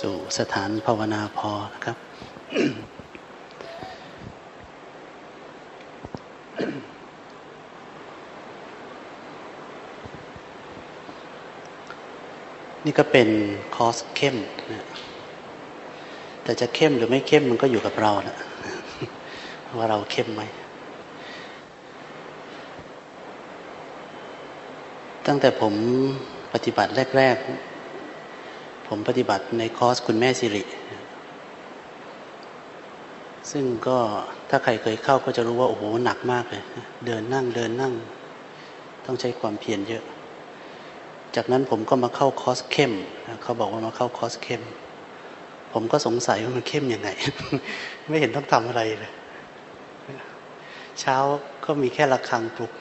สู่สถานภาวนาพอนะครับ นี่ก็เป็นคอสเข้มนะแต่จะเข้มหรือไม่เข้มมันก็อยู่กับเรานะว่าเราเข้มไหมตั้งแต่ผมปฏิบัติแรก ๆ ผมปฏิบัติในคอร์สคุณแม่สิริ ซึ่งก็ถ้าใครเคยเข้าก็จะรู้ว่า โอ้โห หนักมากเลย เดินนั่งเดินนั่ง ต้องใช้ความเพียรเยอะ จากนั้นผมก็มาเข้าคอร์สเข้ม เขาบอกว่ามาเข้าคอร์สเข้ม ผมก็สงสัยว่ามันเข้มยังไง ไม่เห็นต้องทำอะไรเลย เช้าก็มีแค่ระฆังปลุก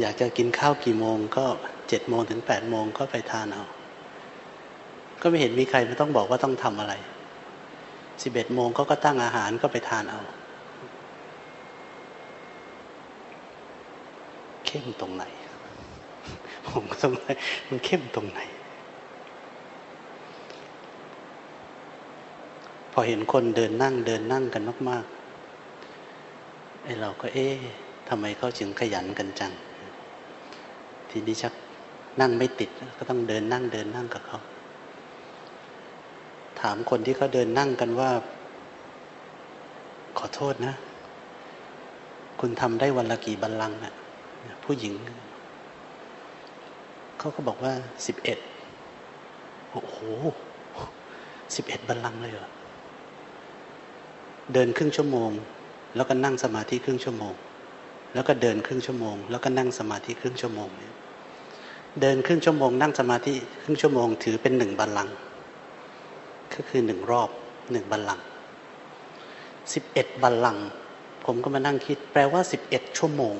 อยากจะกินข้าวกี่โมงก็เจ็ดโมงถึงแปดโมงก็ไปทานเอา ก็ไม่เห็นมีใครไม่ต้องบอกว่าต้องทำอะไรสิบเอ็ดโมงเขาก็ตั้งอาหารก็ไปทานเอา เข้มตรงไหน ผมก็ต้องมันเข้มตรงไหน พอเห็นคนเดินนั่งเดินนั่งกันมากๆไอ้เราก็เอ๊ะทำไมเขาจึงขยันกันจัง ทีนี้ชักนั่งไม่ติด ก็ต้องเดินนั่งเดินนั่งกับเขา ถามคนที่เขาเดินนั่งกันว่า ขอโทษนะ คุณทำได้วันละกี่บัลลังก์นะผู้หญิง เขาก็บอกว่าสิบเอ็ดโอ้โหสิบเอ็ดบัลลังก์เลยเหรอเดินครึ่งชั่วโมง แล้วก็นั่งสมาธิครึ่งชั่วโมง แล้วก็เดินครึ่งชั่วโมง แล้วก็นั่งสมาธิครึ่งชั่วโมงเนี่ยเดินครึ่งชั่วโมง นั่งสมาธิครึ่งชั่วโมง ถือเป็นหนึ่งบัลลังก์ ก็คือหนึ่งรอบหนึ่งบัลลังก์สิบเอ็ดบัลลังก์ผมก็มานั่งคิด แปลว่าสิบเอ็ดชั่วโมง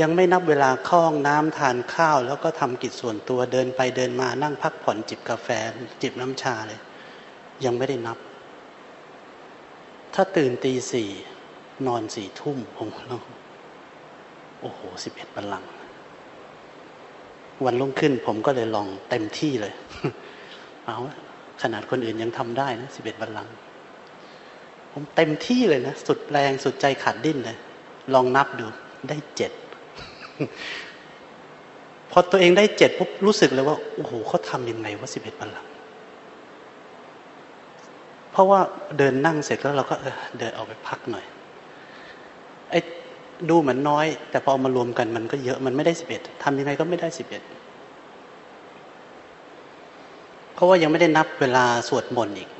ยังไม่นับเวลาเข้าห้องน้ำทานข้าว แล้วก็ทำกิจส่วนตัวเดินไปเดินมานั่งพักผ่อนจิบกาแฟ จิบน้ำชาเลย ยังไม่ได้นับ ถ้าตื่นตีสี่นอนสี่ทุ่มผมโอ้โหสิบเอ็ดบัลลังก์วันรุ่งขึ้นผมก็เลยลองเต็มที่เลย เอา ขนาดคนอื่นยังทำได้นะสิบเอ็ดบัลลังก์ผมเต็มที่เลยนะ สุดแรงสุดใจขาดดิ้นเลย ลองนับดูได้เจ็ดพอตัวเองได้เจ็ดปุ๊บรู้สึกเลยว่า โอ้โหเขาทำยังไงว่าสิบเอ็ดบัลลังก์เพราะว่าเดินนั่งเสร็จแล้วเราก็เออเดินออกไปพักหน่อยไอ้ดูเหมือนน้อย แต่พอมารวมกันมันก็เยอะมันไม่ได้สิบเอ็ดทำยังไงก็ไม่ได้สิบเอ็ด เพราะว่ายังไม่ได้นับเวลาสวดมนต์อีก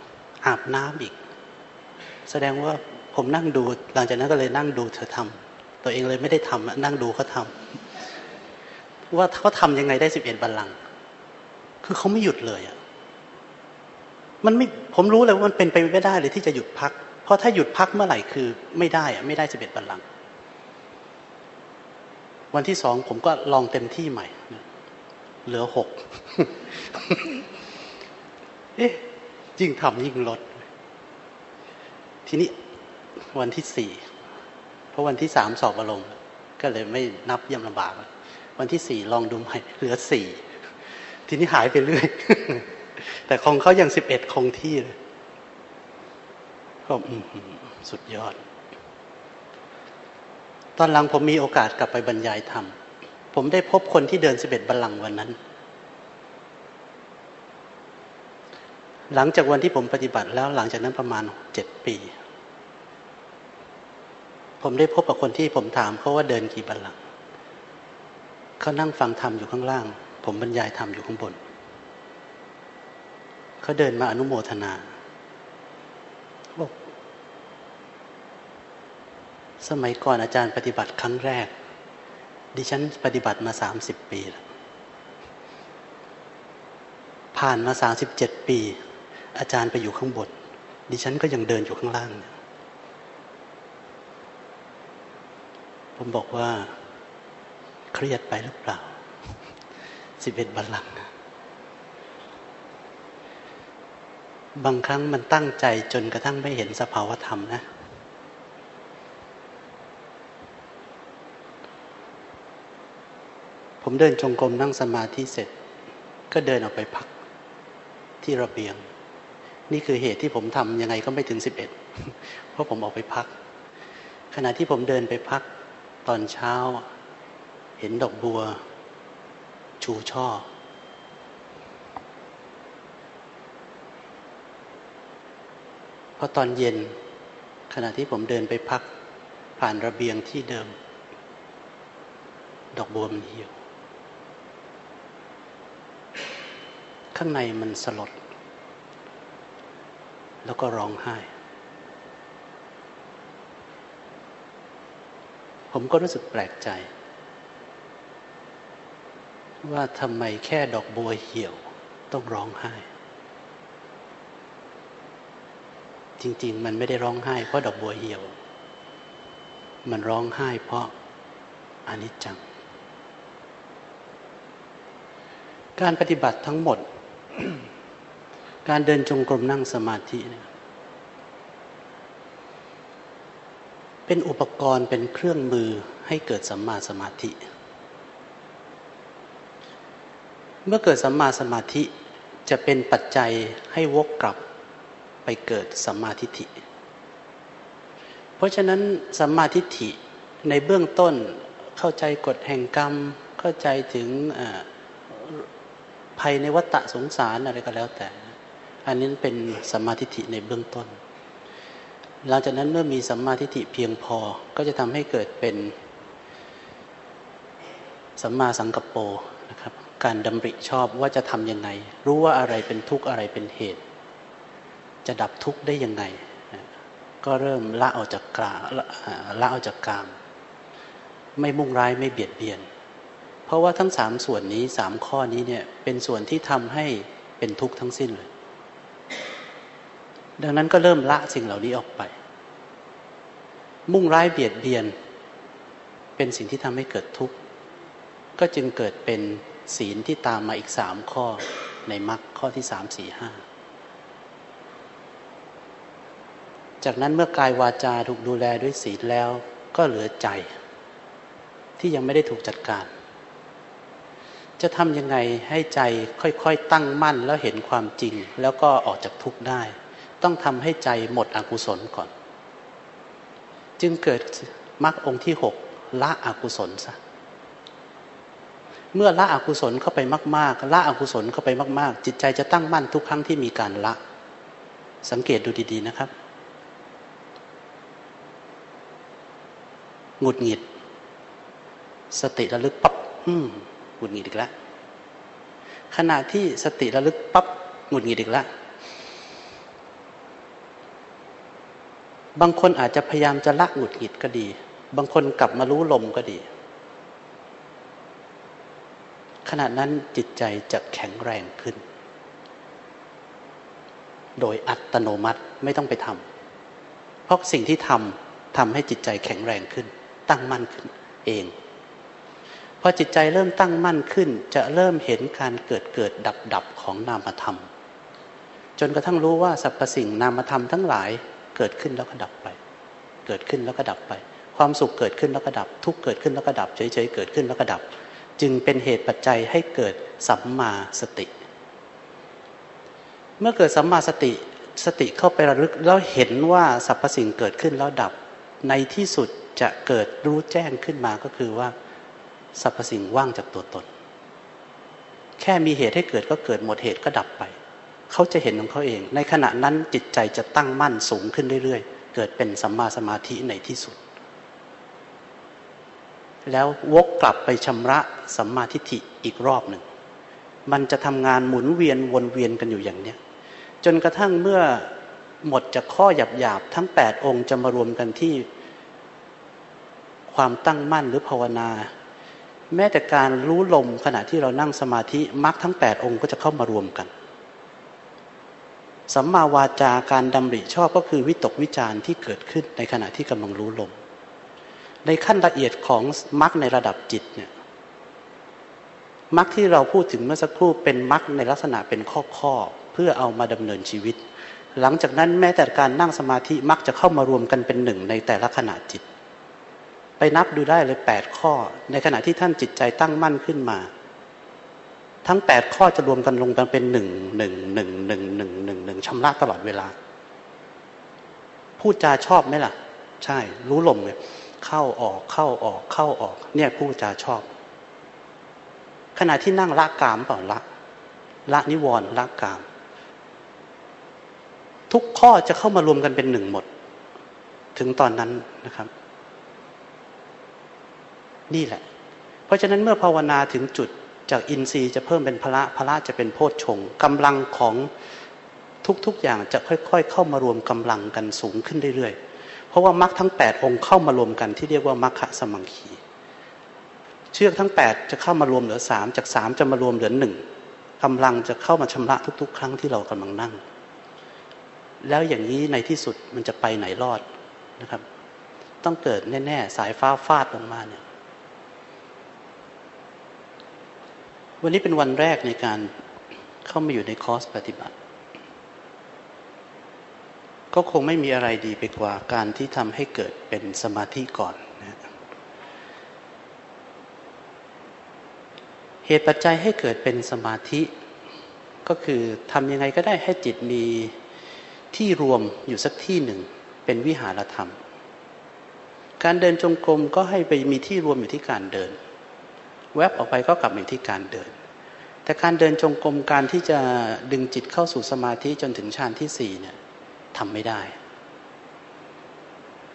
อาบน้ำอีก แสดงว่าผมนั่งดู หลังจากนั้นก็เลยนั่งดูเธอทำตัวเองเลยไม่ได้ทำนั่งดูเขาทำว่าเขาทำยังไงได้สิบเอ็ดบัลลังก์คือเขาไม่หยุดเลยอะมันไม่ผมรู้เลยว่ามันเป็นไปไม่ได้เลยที่จะหยุดพัก เพราะถ้าหยุดพักเมื่อไหร่คือไม่ได้อะไม่ได้สิบเอ็ดบัลลังก์วันที่สองผมก็ลองเต็มที่ใหม่ เหลือหก เอ๊ะยิ่งทำยิ่งลด ทีนี้วันที่สี่เพราะวันที่สามสอบอารมณ์ ก็เลยไม่นับย่ำลำบาก วันที่สี่ลองดูใหม่เหลือสี่ทีนี้หายไปเรื่อย แต่ของเขายังสิบเอ็ดคงที่เลยก็สุดยอด ตอนหลังผมมีโอกาสกลับไปบรรยายธรรม ผมได้พบคนที่เดินสิบเอ็ดบัลลังก์วันนั้น หลังจากวันที่ผมปฏิบัติแล้วหลังจากนั้นประมาณเจ็ดปี ผมได้พบกับคนที่ผมถามเขาว่าเดินกี่บัลลังก์เขานั่งฟังธรรมอยู่ข้างล่าง ผมบรรยายธรรมอยู่ข้างบน เขาเดินมาอนุโมทนาบอกสมัยก่อนอาจารย์ปฏิบัติครั้งแรก ดิฉันปฏิบัติมาสามสิบปีแล้วผ่านมาสามสิบเจ็ดปี อาจารย์ไปอยู่ข้างบนดิฉันก็ยังเดินอยู่ข้างล่าง ผมบอกว่า เครียดไปหรือเปล่าสิบเอ็ดบัลลังก์บางครั้งมันตั้งใจจนกระทั่งไม่เห็นสภาวธรรมนะ ผมเดินจงกรมนั่งสมาธิเสร็จ ก็เดินออกไปพักที่ระเบียง นี่คือเหตุที่ผมทำยังไงก็ไม่ถึงสิบเอ็ดเพราะผมออกไปพัก ขณะที่ผมเดินไปพักตอนเช้า เห็นดอกบัว ชูช่อ พอตอนเย็น ขณะที่ผมเดินไปพัก ผ่านระเบียงที่เดิม ดอกบัวมันเหี่ยว ข้างในมันสลด แล้วก็ร้องไห้ ผมก็รู้สึกแปลกใจ ว่าทำไมแค่ดอกบัวเหี่ยวต้องร้องไห้ จริง ๆ มันไม่ได้ร้องไห้เพราะดอกบัวเหี่ยว มันร้องไห้เพราะอนิจจัง การปฏิบัติทั้งหมด การเดินจงกรมนั่งสมาธิเนี่ยเป็นอุปกรณ์เป็นเครื่องมือให้เกิดสัมมาสมาธิ เมื่อเกิดสัมมาสมาธิจะเป็นปัจจัยให้วกกลับไปเกิดสัมมาทิฏฐิ เพราะฉะนั้นสัมมาทิฏฐิในเบื้องต้นเข้าใจกฎแห่งกรรม เข้าใจถึงภัยในวัฏสงสารอะไรก็แล้วแต่ อันนี้เป็นสัมมาทิฏฐิในเบื้องต้น หลังจากนั้นเมื่อมีสัมมาทิฏฐิเพียงพอก็จะทำให้เกิดเป็นสัมมาสังกัปโปนะครับ การดำริชอบว่าจะทำยังไง รู้ว่าอะไรเป็นทุกข์อะไรเป็นเหตุ จะดับทุกข์ได้ยังไง ก็เริ่มละออกจากกลาละออกจากกาม ไม่มุ่งร้ายไม่เบียดเบียน เพราะว่าทั้งสามส่วนนี้สามข้อนี้เนี่ยเป็นส่วนที่ทำให้เป็นทุกข์ทั้งสิ้นเลย ดังนั้นก็เริ่มละสิ่งเหล่านี้ออกไป มุ่งร้ายเบียดเบียน เป็นสิ่งที่ทำให้เกิดทุกข์ ก็จึงเกิดเป็นศีลที่ตามมาอีกสามข้อในมรรคข้อที่สามสี่ห้าจากนั้นเมื่อกายวาจาถูกดูแลด้วยศีลแล้ว ก็เหลือใจ ที่ยังไม่ได้ถูกจัดการ จะทำยังไงให้ใจค่อยๆตั้งมั่นแล้วเห็นความจริง แล้วก็ออกจากทุกข์ได้ ต้องทำให้ใจหมดอกุศลก่อน จึงเกิดมรรคองค์ที่หกละอกุศลซะเมื่อละอกุศลเข้าไปมาก ๆ ละอกุศลเข้าไปมาก ๆ จิตใจจะตั้งมั่นทุกครั้งที่มีการละ สังเกตดูดีๆนะครับหงุดหงิด สติระลึกปับ๊บอืมหงุดหงิดอีกแล้วขณะที่สติระลึกปับ๊บหงุดหงิดอีกแล้ว บางคนอาจจะพยายามจะละหงุดหงิดก็ดี บางคนกลับมารู้ลมก็ดี ขณะนั้นจิตใจจะแข็งแรงขึ้น โดยอัตโนมัติไม่ต้องไปทำเพราะสิ่งที่ทำทำให้จิตใจแข็งแรงขึ้น ตั้งมั่นขึ้นเองพอจิตใจเริ่มตั้งมั่นขึ้น จะเริ่มเห็นการเกิดเกิดดับดับของนามธรรม จนกระทั่งรู้ว่าสรรพสิ่งนามธรรมทั้งหลาย เกิดขึ้นแล้วก็ดับไป เกิดขึ้นแล้วก็ดับไป ความสุขเกิดขึ้นแล้วก็ดับ ทุกเกิดขึ้นแล้วก็ดับ เฉยๆเกิดขึ้นแล้วก็ดับ จึงเป็นเหตุปัจจัยให้เกิดสัมมาสติ เมื่อเกิดสัมมาสติสติเข้าไประลึกแล้วเห็นว่าสรรพสิ่งเกิดขึ้นแล้วดับ ในที่สุดจะเกิดรู้แจ้งขึ้นมาก็คือว่าสรรพสิ่งว่างจากตัวตน แค่มีเหตุให้เกิดก็เกิดหมดเหตุก็ดับไป เขาจะเห็นของเขาเอง ในขณะนั้นจิตใจจะตั้งมั่นสูงขึ้นเรื่อยๆ เกิดเป็นสัมมาสมาธิในที่สุด แล้ววกกลับไปชำระสัมมาทิฏฐิอีกรอบหนึ่ง มันจะทำงานหมุนเวียนวนเวียนกันอยู่อย่างเนี้ยจนกระทั่งเมื่อหมดจากข้อหยาบๆทั้ง 8 องค์จะมารวมกันที่ ความตั้งมั่นหรือภาวนา แม้แต่การรู้ลมขณะที่เรานั่งสมาธิมรรคทั้งแปดองค์ก็จะเข้ามารวมกัน สัมมาวาจาการดำริชอบก็คือวิตกวิจารณ์ที่เกิดขึ้นในขณะที่กำลังรู้ลม ในขั้นละเอียดของมรรคในระดับจิตเนี่ยมรรคที่เราพูดถึงเมื่อสักครู่เป็นมรรคในลักษณะเป็นข้อข้อเพื่อเอามาดำเนินชีวิต หลังจากนั้นแม้แต่การนั่งสมาธิมักจะเข้ามารวมกันเป็นหนึ่งในแต่ละขณะจิต ไปนับดูได้เลยแปดข้อ ในขณะที่ท่านจิตใจตั้งมั่นขึ้นมา ทั้งแปดข้อจะรวมกันลงกันเป็นหนึ่งหนึ่งหนึ่งหนึ่งหนึ่งหนึ่งหนึ่งชำระตลอดเวลา พูดจาชอบไหมล่ะ ใช่ รู้ลมเลยเข้าออกเข้าออกเข้าออก เนี่ยพูดจาชอบ ขณะที่นั่งละกามเปล่าละ ละนิวรณ์ละกาม ทุกข้อจะเข้ามารวมกันเป็นหนึ่งหมด ถึงตอนนั้นนะครับ นี่แหละ เพราะฉะนั้นเมื่อภาวนาถึงจุด จากอินทรีย์จะเพิ่มเป็นพระพระจะเป็นโพชฌงกำลังของทุกๆอย่างจะค่อย ๆ เข้ามารวมกำลังกันสูงขึ้นเรื่อยๆ เพราะว่ามรรคทั้งแปดองค์เข้ามารวมกันที่เรียกว่ามรรคสมังคี เชือกทั้งแปดจะเข้ามารวมเหลือสามจากสามจะมารวมเหลือหนึ่งกำลังจะเข้ามาชำระทุก ๆ ครั้งที่เรากำลังนั่ง แล้วอย่างนี้ในที่สุดมันจะไปไหนรอดนะครับ ต้องเกิดแน่ ๆ สายฟ้าฟาดลงมาเนี่ย วันนี้เป็นวันแรกในการเข้ามาอยู่ในคอร์สปฏิบัติ ก็คงไม่มีอะไรดีไปกว่าการที่ทำให้เกิดเป็นสมาธิก่อนนะเหตุปัจจัยให้เกิดเป็นสมาธิ ก็คือทำยังไงก็ได้ให้จิตมีที่รวมอยู่สักที่หนึ่ง เป็นวิหารธรรม การเดินจงกรมก็ให้ไปมีที่รวมอยู่ที่การเดิน แวบออกไปก็กลับมาที่การเดิน แต่การเดินจงกรมการที่จะดึงจิตเข้าสู่สมาธิจนถึงฌานที่สี่เนี่ยทำไม่ได้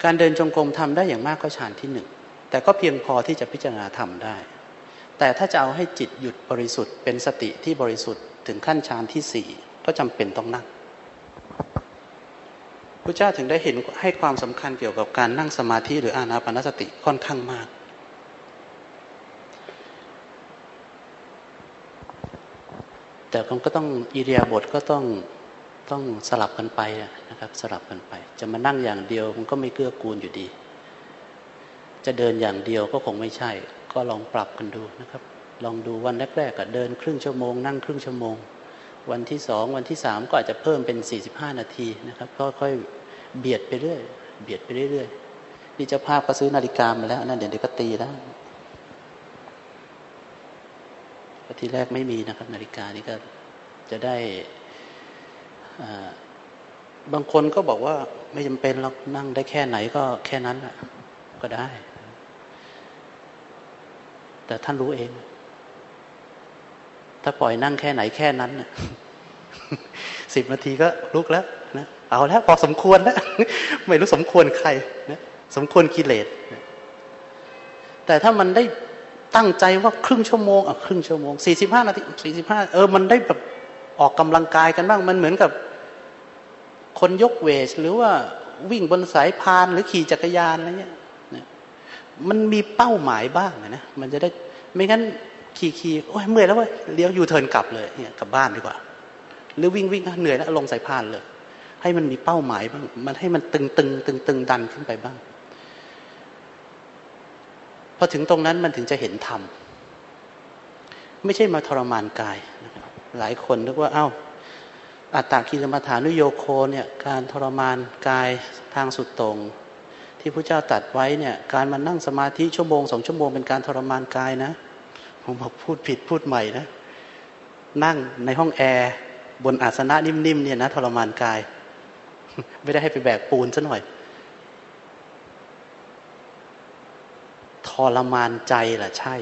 การเดินจงกรมทำได้อย่างมากก็ฌานที่หนึ่งแต่ก็เพียงพอที่จะพิจารณาทำได้ แต่ถ้าจะเอาให้จิตหยุดบริสุทธิ์เป็นสติที่บริสุทธิ์ถึงขั้นฌานที่สี่ก็จำเป็นต้องนั่งพระเจ้าถึงได้เห็นให้ความสำคัญเกี่ยวกับการนั่งสมาธิหรืออานาปนสติค่อนข้างมาก แต่มันก็ต้องอิเดียบทก็ต้องต้องสลับกันไปนะครับ สลับกันไป จะมานั่งอย่างเดียวมันก็ไม่เกื้อกูลอยู่ดี จะเดินอย่างเดียวก็คงไม่ใช่ ก็ลองปรับกันดูนะครับ ลองดูวันแรกๆก็เดินครึ่งชั่วโมงนั่งครึ่งชั่วโมง วันที่สองวันที่สามก็อาจจะเพิ่มเป็นสี่สิบห้านาทีนะครับก็ค่อยเบียดไปเรื่อยเบียดไปเรื่อยๆนี่เจ้าภาพก็ซื้อนาฬิกามาแล้วนั่นเดี๋ยวก็ตีแล้ว ทีแรกไม่มีนะครับ นาฬิกานี่ก็จะได้บางคนก็บอกว่าไม่จำเป็นเรานั่งได้แค่ไหนก็แค่นั้นก็ได้ แต่ท่านรู้เอง ถ้าปล่อยนั่งแค่ไหนแค่นั้นสิบนาทีก็ลุกแล้วนะเอาแล้วพอสมควรแล้วไม่รู้สมควรใครนะสมควรกิเลสแต่ถ้ามันได้ ตั้งใจว่าครึ่งชั่วโมงอะครึ่งชั่วโมงสี่สิบห้านาทีสี่สิบห้าเออมันได้แบบออกกำลังกายกันบ้างมันเหมือนกับ คนยกเวทหรือว่าวิ่งบนสายพานหรือขี่จักรยานอะไรเงี้ยมันมีเป้าหมายบ้างนะมันจะได้ไม่งั้นขี่ขี่โอ้ยเมื่อยแล้วเว้ยเลี้ยวยูเทิร์นกลับเลยเนี่ยกลับบ้านดีกว่า หรือวิ่งวิ่งเหนื่อยแล้วลงสายพานเลย ให้มันมีเป้าหมายบ้าง มันให้มันตึงตึงตึงตึงดันขึ้นไปบ้าง อถึงตรงนั้นมันถึงจะเห็นธรรม ไม่ใช่มาทรมานกายนะครับหลายคนนึกว่าเอา้าอัตตาคิรมาฐานุโยโคเนี่ยการทรมานกายทางสุดตรง ที่พระเจ้าตัดไว้เนี่ยการมานั่งสมาธิชั่วโมงสองชั่วโมงเป็นการทรมานกายนะผมบอกพูดผิดพูดใหม่นะ นั่งในห้องแอร์บนอาสนะนิ่มๆเนี่ยนะทรมานกาย ไม่ได้ให้ไปแบกปูนซะหน่อย รมานใจล่ะใช่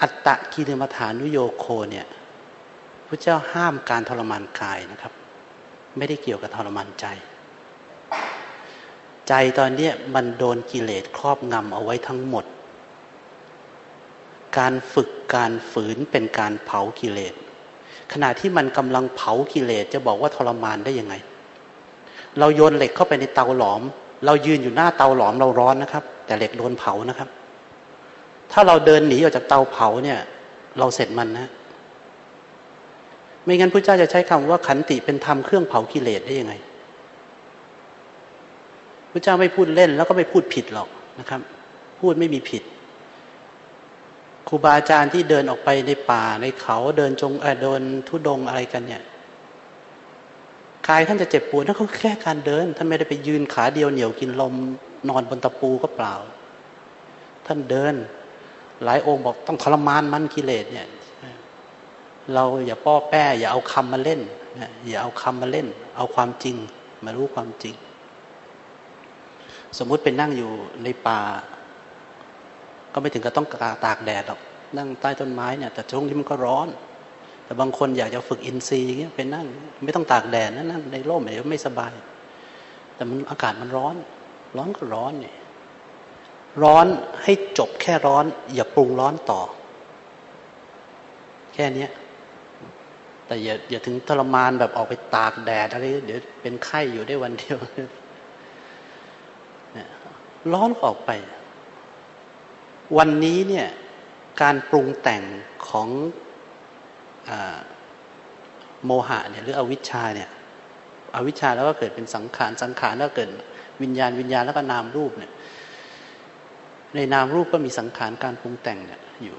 อัตตะกิริมฐานุโยโคเนี่ยพระเจ้าห้ามการทรมานกายนะครับ ไม่ได้เกี่ยวกับทรมานใจ ใจตอนนี้มันโดนกิเลสครอบงำเอาไว้ทั้งหมด การฝึกการฝืนเป็นการเผากิเลสขณะที่มันกำลังเผากิเลสจะบอกว่าทรมานได้ยังไง เราโยนเหล็กเข้าไปในเตาหลอม เรายืนอยู่หน้าเตาหลอมเราร้อนนะครับ แต่เหล็กโดนเผานะครับ ถ้าเราเดินหนีออกจากเตาเผาเนี่ย เราเสร็จมันนะ ไม่งั้นพระเจ้าจะใช้คำว่าขันติเป็นธรรมเครื่องเผากิเลสได้ยังไงพระเจ้าไม่พูดเล่นแล้วก็ไม่พูดผิดหรอกนะครับ พูดไม่มีผิดครูบาอาจารย์ที่เดินออกไปในป่าในเขาเดินจงเเดินทุดงอะไรกันเนี่ย กายท่านจะเจ็บปวดนั่นก็แค่การเดิน ท่านไม่ได้ไปยืนขาเดียวเหนียวกินลมนอนบนตะปูก็เปล่า ท่านเดิน หลายองค์บอกต้องทรมานมันกิเลสเนี่ย เราอย่าป้อแป้ อย่าเอาคำมาเล่นอย่าเอาคำมาเล่น เอาความจริง มารู้ความจริง สมมุติเป็นนั่งอยู่ในป่า ก็ไม่ถึงกับต้องตากแดดหรอกนั่งใต้ต้นไม้เนี่ย แต่ช่วงนี้มันก็ร้อน แต่บางคนอยากจะฝึกอินทรีย์อย่างเงี้ยเป็นนั่ง ไม่ต้องตากแดดนั่งในร่มเดี๋ยวไม่สบาย แต่มันอากาศมันร้อน ร้อนก็ร้อนเนี่ยร้อนให้จบแค่ร้อน อย่าปรุงร้อนต่อ แค่นี้แต่อย่าอย่าถึงทรมานแบบออกไปตากแดดอะไรเดี๋ยวเป็นไข้อยู่ได้วันเดียวร้อนออกไป วันนี้เนี่ยการปรุงแต่งของ โมหะเนี่ยหรืออวิชชาเนี่ยอวิชชาแล้วก็เกิดเป็นสังขารสังขารแล้วเกิดวิญญาณวิญญาณแล้วก็นามรูปเนี่ยในนามรูปก็มีสังขารการปรุงแต่งเนี่ยอยู่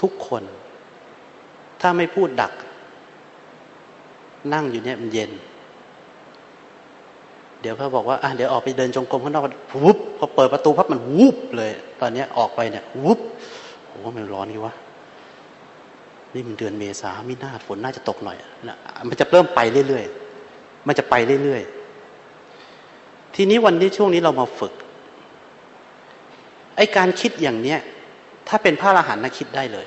ทุกคน ถ้าไม่พูดดัก นั่งอยู่เนี่ยมันเย็น เดี๋ยวเขาบอกว่าอะเดี๋ยวออกไปเดินจงกรมข้างนอกวุบ อเปิดประตูพับมันวุบเลย ตอนนี้ออกไปเนี่ยวุบโอ้มันร้อนนี่วะนี่มันเดือนเมษาไม่น่าฝนน่าจะตกหน่อยนะมันจะเริ่มไปเรื่อยๆ มันจะไปเรื่อยๆ ทีนี้วันนี้ช่วงนี้เรามาฝึก ไอการคิดอย่างเนี้ย ถ้าเป็นพระอรหันต์นะคิดได้เลย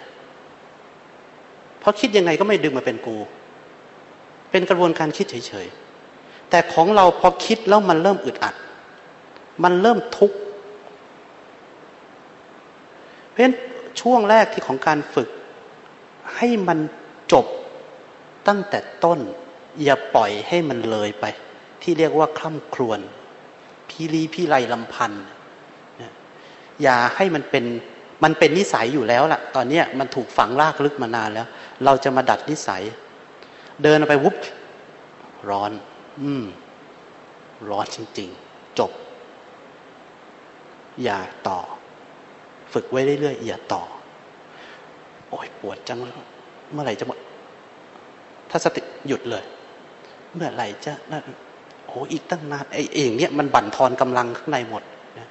เพราะคิดยังไงก็ไม่ดึงมาเป็นกู เป็นกระบวนการคิดเฉยๆ แต่ของเราพอคิดแล้วมันเริ่มอึดอัด มันเริ่มทุกข์เพราะฉะนั้นช่วงแรกที่ของการฝึก ให้มันจบตั้งแต่ต้น อย่าปล่อยให้มันเลยไป ที่เรียกว่าคล่ำครวญพีรีพี่ไรลำพันธ์อย่าให้มันเป็นมันเป็นนิสัยอยู่แล้วล่ะ ตอนนี้มันถูกฝังลากลึกมานานแล้ว เราจะมาดัดนิสัย เดินไปวุบร้อน อืม ร้อนจริง ๆ จบ อย่าต่อ ฝึกไว้เรื่อยๆอย่าต่อ โอ้ยปวดจังแล้วเมื่อไหร่จะหมด ถ้าสติหยุดเลย เมื่อไหร่จะโอ้อีกตั้งนานไอ้เองเนี่ยมันบั่นทอนกำลังข้างในหมดนะ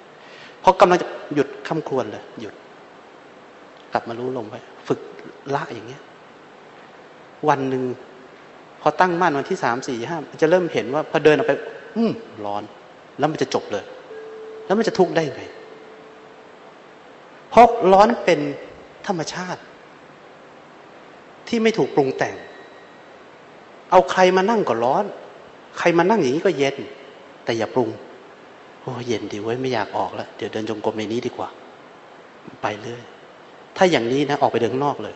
เพราะกำลังจะหยุดคำควรเลย หยุด กลับมารู้ลงไปฝึกละอย่างเงี้ย วันหนึ่งพอตั้งมั่นวันที่สามสี่ห้าจะเริ่มเห็นว่าพอเดินออกไป อืมร้อน แล้วมันจะจบเลย แล้วมันจะทุกข์ได้ไง เพราะร้อนเป็นธรรมชาติ ที่ไม่ถูกปรุงแต่ง เอาใครมานั่งก็ร้อน ใครมานั่งอย่างนี้ก็เย็น แต่อย่าปรุง โอ้เย็นดีเว้ยไม่อยากออกแล้วเดี๋ยวเดินจงกรมในนี้ดีกว่า ไปเลย ถ้าอย่างนี้นะออกไปเดินข้างนอกเลย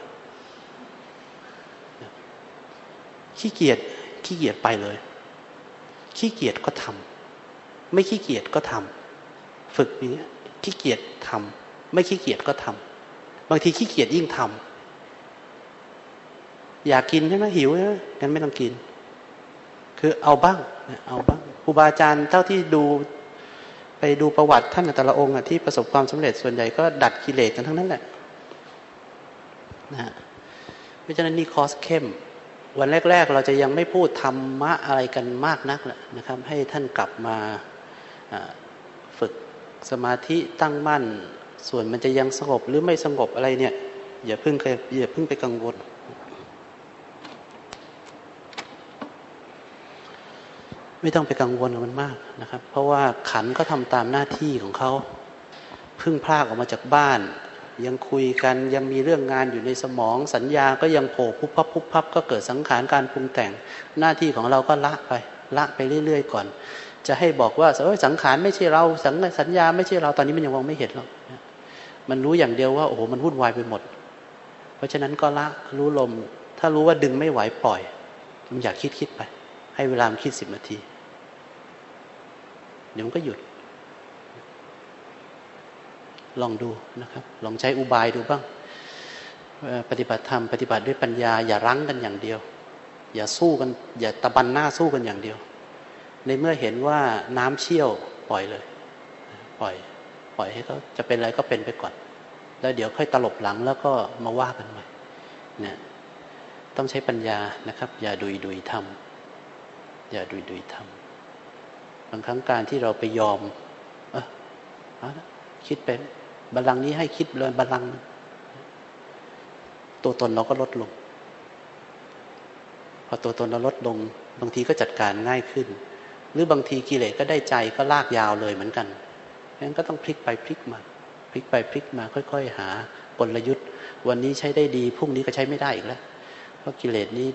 ขี้เกียจขี้เกียจไปเลย ขี้เกียจก็ทำไม่ขี้เกียจก็ทำฝึกอย่างเงี้ยขี้เกียจทำ ไม่ขี้เกียจก็ทำบางทีขี้เกียจยิ่งทำอยากกินใช่ไหมหิวใช่ไหมงั้นไม่ต้องกิน คือเอาบ้างเอาบ้างครูบาอาจารย์เท่าที่ดูไปดูประวัติท่านแต่ละองค์ที่ประสบความสำเร็จส่วนใหญ่ก็ดัดกิเลสกันทั้งนั้นแหละนะเพราะฉะนั้นนี่คอสเข้ม วันแรก ๆ เราจะยังไม่พูดธรรมะอะไรกันมากนักแหละนะครับ ให้ท่านกลับมาฝึกสมาธิตั้งมั่น ส่วนมันจะยังสงบหรือไม่สงบอะไรเนี่ย อย่าเพิ่งอย่าเพิ่งไปกังวล ไม่ต้องไปกังวลกับมันมากนะครับ เพราะว่าขันก็ทำตามหน้าที่ของเขาเพึ่งพลากออกมาจากบ้าน ยังคุยกันยังมีเรื่องงานอยู่ในสมองสัญญาก็ยังโผล่พุบพับพุบพับก็เกิดสังขารการปรุงแต่งหน้าที่ของเราก็ละไปละไปเรื่อย ๆ ก่อนจะให้บอกว่าสังขารไม่ใช่เราสังสัญญาไม่ใช่เราตอนนี้มันยังมองไม่เห็นหรอก มันรู้อย่างเดียวว่า โอ้โหมันวุ่นวายไปหมด เพราะฉะนั้นก็ละรู้ลม ถ้ารู้ว่าดึงไม่ไหวปล่อย มันอยากคิดคิดไป ให้เวลามันคิดสิบนาที เดี๋ยวมันก็หยุด ลองดูนะครับ ลองใช้อุบายดูบ้าง ปฏิบัติธรรมปฏิบัติด้วยปัญญา อย่ารั้งกันอย่างเดียว อย่าสู้กัน อย่าตะบันหน้าสู้กันอย่างเดียว ในเมื่อเห็นว่าน้ำเชี่ยวปล่อยเลย ปล่อย ล่อยให้เขาจะเป็นอะไรก็เป็นไปก่อน แล้วเดี๋ยวค่อยตลบหลังแล้วก็มาว่ากันใหม่เนี่ยต้องใช้ปัญญานะครับ อย่าดุยดุยทำอย่าดุยดุยทำบางครั้งการที่เราไปยอม เออคิดเป็นบาลังนี้ให้คิดเลยบาลังตัวตนเราก็ลดลง พอตัวตนเราลดลง บางทีก็จัดการง่ายขึ้น หรือบางทีกิเลสก็ได้ใจก็ลากยาวเลยเหมือนกัน งั้นก็ต้องพลิกไปพลิกมาพลิกไปพลิกมาค่อย ๆ หากลยุทธ์ วันนี้ใช้ได้ดีพรุ่งนี้ก็ใช้ไม่ได้อีกแล้วเพราะกิเลสนี้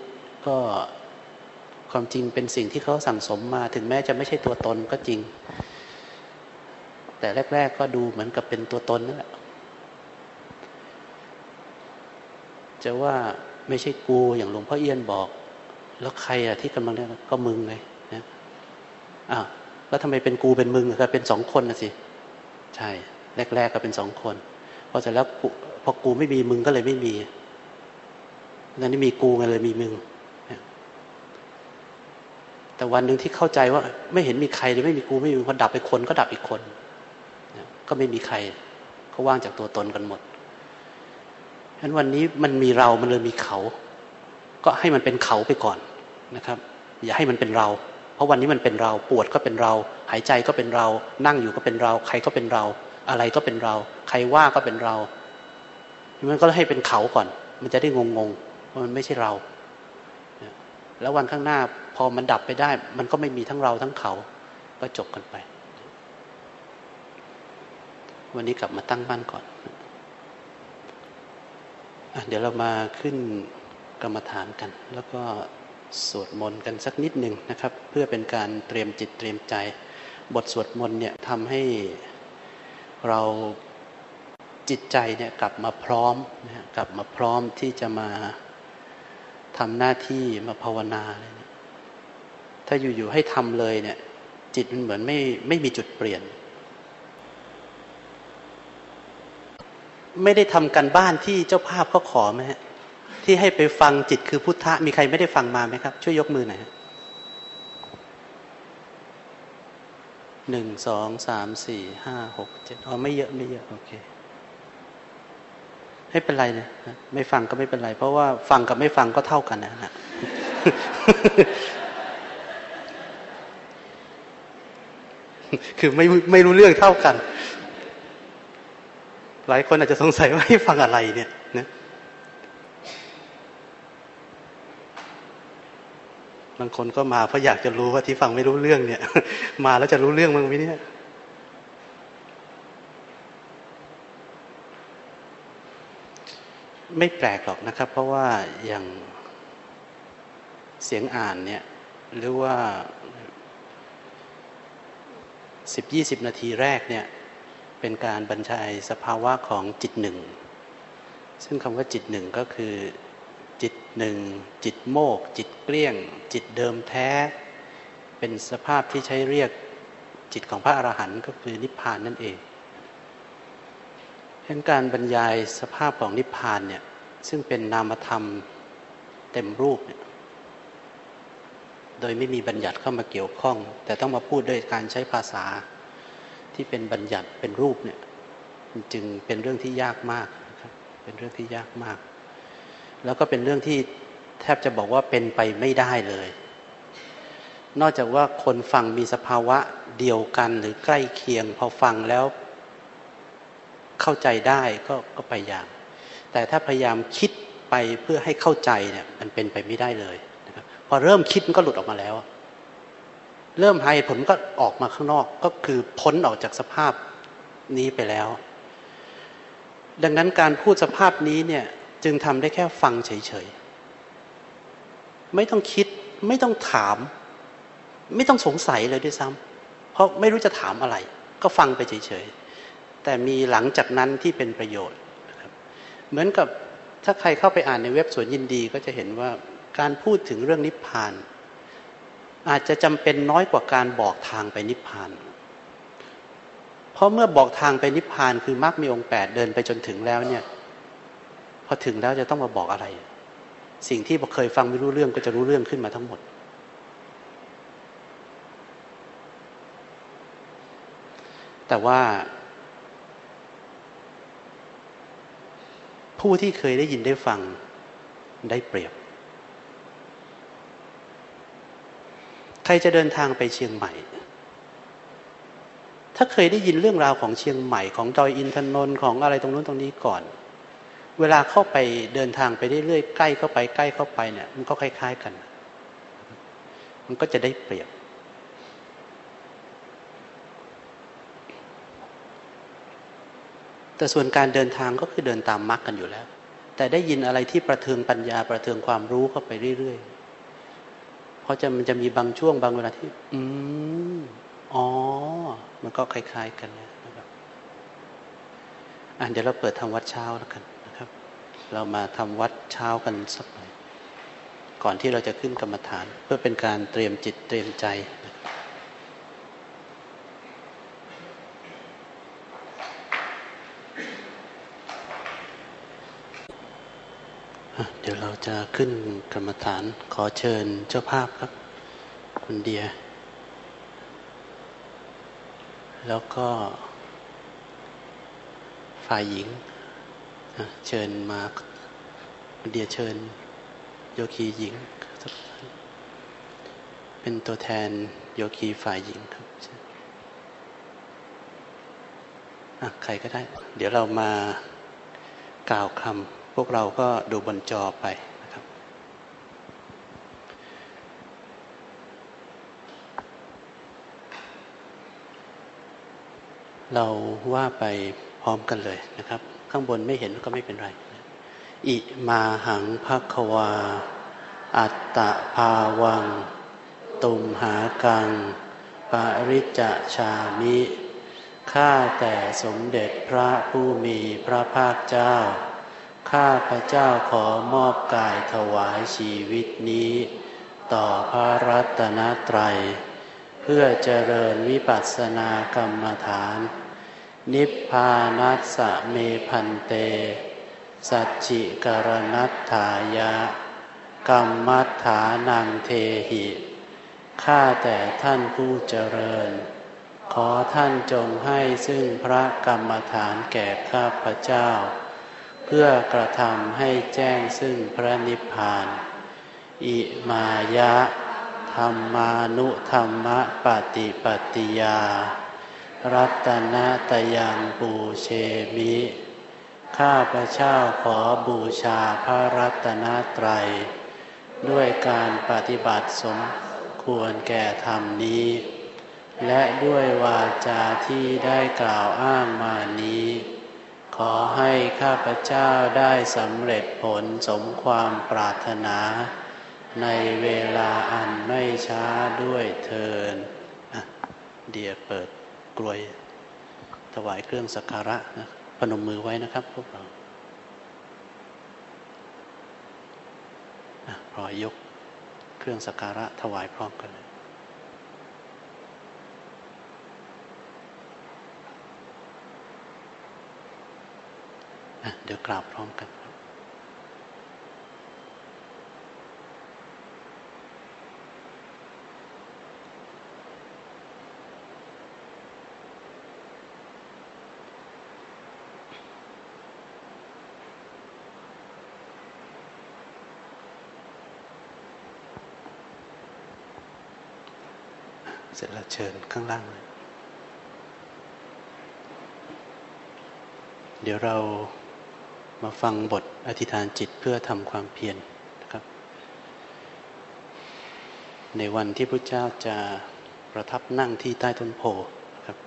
ก็ความจริงเป็นสิ่งที่เขาสั่งสมมา ถึงแม้จะไม่ใช่ตัวตนก็จริง แต่แรก ๆ ก็ดูเหมือนกับเป็นตัวตนนั่นแหละจะว่าไม่ใช่กูอย่างหลวงพ่อเอี้ยนบอก แล้วใครอะที่กำลังเนี่ยก็มึงไงนะอ้าวแล้วทำไมเป็นกูเป็นมึงก็เป็นสองคนนะสิ ใช่ แรก ๆ ก็เป็นสองคนพอเสร็จแล้วพอกูไม่มีมึงก็เลยไม่มีงั้นนี่มีกูไงเลยมีมึงแต่วันหนึ่งที่เข้าใจว่า ไม่เห็นมีใครเลยไม่มีกูไม่มีพอดับไปคนก็ดับอีกคนก็ไม่มีใครเขาว่างจากตัวตนกันหมดฉะนั้นวันนี้มันมีเรามันเลยมีเขา ก็ให้มันเป็นเขาไปก่อนนะครับ อย่าให้มันเป็นเรา เพราะวันนี้มันเป็นเราปวดก็เป็นเรา หายใจก็เป็นเรา นั่งอยู่ก็เป็นเรา ใครก็เป็นเรา อะไรก็เป็นเรา ใครว่าก็เป็นเรามันก็ให้เป็นเขาก่อน มันจะได้งงๆว่ามันไม่ใช่เรา แล้ววันข้างหน้าพอมันดับไปได้ มันก็ไม่มีทั้งเราทั้งเขา ก็จบกันไป วันนี้กลับมาตั้งบ้านก่อนเดี๋ยวเรามาขึ้นกรรมฐานกัน แล้วก็ สวดมนต์กันสักนิดหนึ่งนะครับ เพื่อเป็นการเตรียมจิตเตรียมใจ บทสวดมนต์เนี่ยทำให้เราจิตใจเนี่ยกลับมาพร้อมนะกลับมาพร้อมที่จะมาทำหน้าที่มาภาวนาเลยถ้าอยู่ๆให้ทำเลยเนี่ยจิตมันเหมือนไม่ไม่มีจุดเปลี่ยน ไม่ได้ทำกันบ้านที่เจ้าภาพเขาขอไหมฮะ ที่ให้ไปฟังจิตคือพุทธะ มีใครไม่ได้ฟังมาไหมครับ ช่วยยกมือหน่อยหนึ่งสองสามสี่ห้าหกเจ็ดอ๋อไม่เยอะไม่เยอะ โอเคไม่เป็นไรนะไม่ฟังก็ไม่เป็นไร เพราะว่าฟังกับไม่ฟังก็เท่ากันนะฮะคือไม่ไม่รู้เรื่องเท่ากัน หลายคนอาจจะสงสัยว่าให้ฟังอะไรเนี่ยนะ บางคนก็มาเพราะอยากจะรู้ว่าที่ฟังไม่รู้เรื่องเนี่ย มาแล้วจะรู้เรื่องมั้งไหมเนี่ยไม่แปลกหรอกนะครับ เพราะว่าอย่างเสียงอ่านเนี่ย หรือว่าสิบยี่สิบนาทีแรกเนี่ย เป็นการบรรชัยสภาวะของจิตหนึ่ง ซึ่งคำว่าจิตหนึ่งก็คือ หนึ่งจิตโมก จิตเกลี้ยง จิตเดิมแท้ เป็นสภาพที่ใช้เรียกจิตของพระอรหันต์ก็คือนิพพานนั่นเองเห็นการบรรยายสภาพของนิพพานเนี่ยซึ่งเป็นนามธรรมเต็มรูปเนี่ยโดยไม่มีบัญญัติเข้ามาเกี่ยวข้อง แต่ต้องมาพูดด้วยการใช้ภาษาที่เป็นบัญญัติเป็นรูปเนี่ยจึงเป็นเรื่องที่ยากมากนะครับเป็นเรื่องที่ยากมาก แล้วก็เป็นเรื่องที่แทบจะบอกว่าเป็นไปไม่ได้เลย นอกจากว่าคนฟังมีสภาวะเดียวกันหรือใกล้เคียง พอฟังแล้วเข้าใจได้ก็ก็ไปอย่างแต่ถ้าพยายามคิดไปเพื่อให้เข้าใจเนี่ยมันเป็นไปไม่ได้เลยนะครับพอเริ่มคิดมันก็หลุดออกมาแล้ว เริ่มหายผลก็ออกมาข้างนอกก็คือพ้นออกจากสภาพนี้ไปแล้ว ดังนั้นการพูดสภาพนี้เนี่ย จึงทำได้แค่ฟังเฉยๆ ไม่ต้องคิด ไม่ต้องถาม ไม่ต้องสงสัยเลยด้วยซ้ำเพราะไม่รู้จะถามอะไร ก็ฟังไปเฉยๆ แต่มีหลังจากนั้นที่เป็นประโยชน์นะครับเหมือนกับถ้าใครเข้าไปอ่านในเว็บสวนยินดีก็จะเห็นว่าการพูดถึงเรื่องนิพพาน อาจจะจำเป็นน้อยกว่าการบอกทางไปนิพพานเพราะเมื่อบอกทางไปนิพพานคือมรรคมีองค์แปดเดินไปจนถึงแล้วเนี่ย พอถึงแล้วจะต้องมาบอกอะไร สิ่งที่เคยฟังไม่รู้เรื่องก็จะรู้เรื่องขึ้นมาทั้งหมด แต่ว่า ผู้ที่เคยได้ยินได้ฟังได้เปรียบ ใครจะเดินทางไปเชียงใหม่ ถ้าเคยได้ยินเรื่องราวของเชียงใหม่ของดอยอินทนนท์ของอะไรตรงนู้นตรงนี้ก่อน เวลาเข้าไปเดินทางไปเรื่อยๆใกล้เข้าไปใกล้เข้าไปเนี่ย มันก็คล้าย ๆกัน มันก็จะได้เปรียบ แต่ส่วนการเดินทางก็คือเดินตามมรรคกันอยู่แล้ว แต่ได้ยินอะไรที่ประเทืองปัญญาประเทืองความรู้เข้าไปเรื่อยๆเพราะจะมันจะมีบางช่วงบางเวลาที่ อืมอ๋อ มันก็คล้าย ๆ กันนะครับอะเดี๋ยวเราเปิดทำวัดเช้าแล้วกัน เรามาทำวัดเช้ากันสักหน่อยก่อนที่เราจะขึ้นกรรมฐาน เพื่อเป็นการเตรียมจิตเตรียมใจเดี๋ยวเราจะขึ้นกรรมฐานขอเชิญเจ้าภาพครับ คุณเดีย แล้วก็ฝ่ายหญิง เชิญมาเดียเชิญ โยคีหญิง เป็นตัวแทนโยคีฝ่ายหญิงครับใครก็ได้ เดี๋ยวเรามากล่าวคำพวกเราก็ดูบนจอไปเราว่าไปพร้อมกันเลยนะครับ ข้างบนไม่เห็นก็ไม่เป็นไร อิมาหังภควา อัตตะภาวัง ตุมหากัง ปริจชามิ ข้าแต่สมเด็จพระผู้มีพระภาคเจ้า ข้าพระเจ้าขอมอบกายถวายชีวิตนี้ ต่อพระรัตนตรัย เพื่อเจริญวิปัสสนากรรมฐาน นิพพานัสสะเมพันเต สัจจิกรณัตถายะกรรมัฏฐานังเทหิ ข้าแต่ท่านผู้เจริญ ขอท่านจงให้ซึ่งพระกรรมฐานแก่ข้าพเจ้า เพื่อกระทำให้แจ้งซึ่งพระนิพพาน อิมายะ ธรรมานุธรรมปฏิปติยา รัตนตยังบูเชมิ ข้าพระเจ้าขอบูชาพระรัตนตรัย ด้วยการปฏิบัติสมควรแก่ธรรมนี้ และด้วยวาจาที่ได้กล่าวอ้างมานี้ ขอให้ข้าพเจ้าได้สำเร็จผลสมความปรารถนา ในเวลาอันไม่ช้าด้วยเทินเดียเปิด กลวย ถวายเครื่องสักการะนะพนมมือไว้นะครับพวกเราพอยกเครื่องสักการะถวายพร้อมกันเลยเดี๋ยวกราบพร้อมกัน เชิญข้างล่าง เดี๋ยวเรามาฟังบทอธิษฐานจิตเพื่อทำความเพียรนะครับ ในวันที่พระเจ้าจะประทับนั่งที่ใต้ต้นโพครับ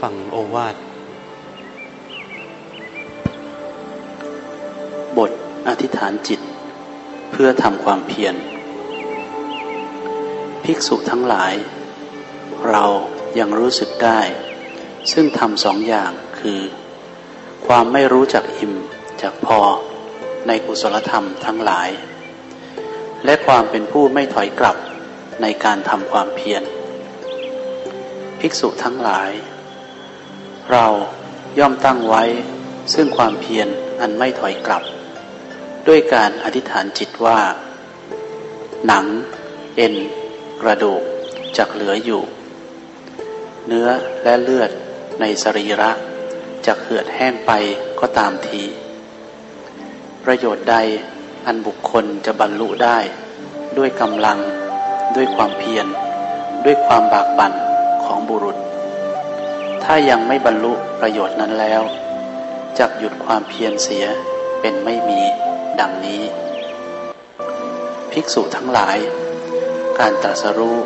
ฟังโอวาทบทอธิษฐานจิต เพื่อทำความเพียร ภิกษุทั้งหลาย เรายังรู้สึกได้ ซึ่งทำสองอย่างคือ ความไม่รู้จักอิ่มจากพอในกุศลธรรมทั้งหลาย และความเป็นผู้ไม่ถอยกลับในการทำความเพียรภิกษุทั้งหลาย เราย่อมตั้งไว้ ซึ่งความเพียรอันไม่ถอยกลับ ด้วยการอธิษฐานจิตว่า หนัง เอ็น กระดูกจักเหลืออยู่ เนื้อและเลือดในสรีระจะเหือดแห้งไปก็ตามที ประโยชน์ใดอันบุคคลจะบรรลุได้ ด้วยกำลัง ด้วยความเพียร ด้วยความบากบั่นของบุรุษ ถ้ายังไม่บรรลุประโยชน์นั้นแล้วจักหยุดความเพียรเสียเป็นไม่มีดังนี้ ภิกษุทั้งหลาย การตรัสรู้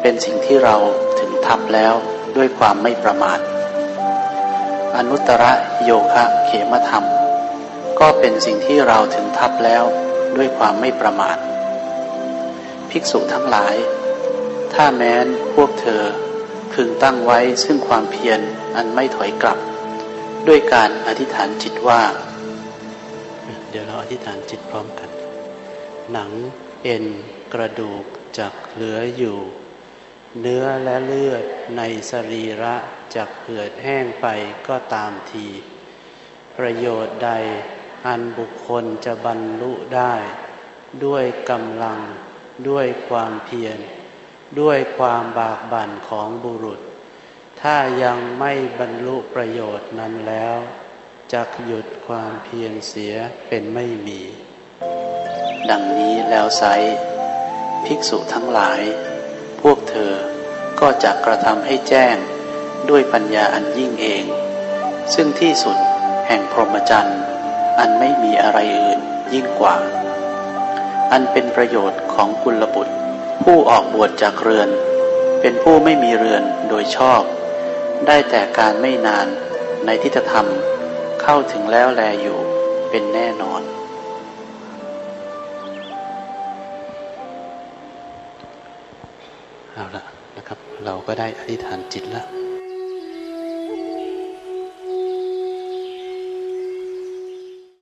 เป็นสิ่งที่เราถึงทับแล้วด้วยความไม่ประมาท อนุตตรโยคะเขมธรรม ก็เป็นสิ่งที่เราถึงทับแล้วด้วยความไม่ประมาท ภิกษุทั้งหลาย ถ้าแม้นพวกเธอ พึงตั้งไว้ซึ่งความเพียรอันไม่ถอยกลับ ด้วยการอธิษฐานจิตว่า เดี๋ยวเราอธิษฐานจิตพร้อมกัน หนังเอ็นกระดูกจักเหลืออยู่ เนื้อและเลือดในสรีระจักเหือดแห้งไปก็ตามที ประโยชน์ใดอันบุคคลจะบรรลุได้ ด้วยกำลังด้วยความเพียร ด้วยความบากบั่นของบุรุษ ถ้ายังไม่บรรลุประโยชน์นั้นแล้วจักหยุดความเพียรเสียเป็นไม่มี ดังนี้แล้วไซภิกษุทั้งหลาย พวกเธอก็จะกระทำให้แจ้งด้วยปัญญาอันยิ่งเอง ซึ่งที่สุดแห่งพรหมจรรย์อันไม่มีอะไรอื่นยิ่งกว่า อันเป็นประโยชน์ของกุลบุตร ผู้ออกบวชจากเรือน เป็นผู้ไม่มีเรือนโดยชอบ ได้แต่การไม่นานในทิฏฐธรรมเข้าถึงแล้วแลอยู่เป็นแน่นอน เอาละนะครับ เราก็ได้อธิษฐานจิตแล้ว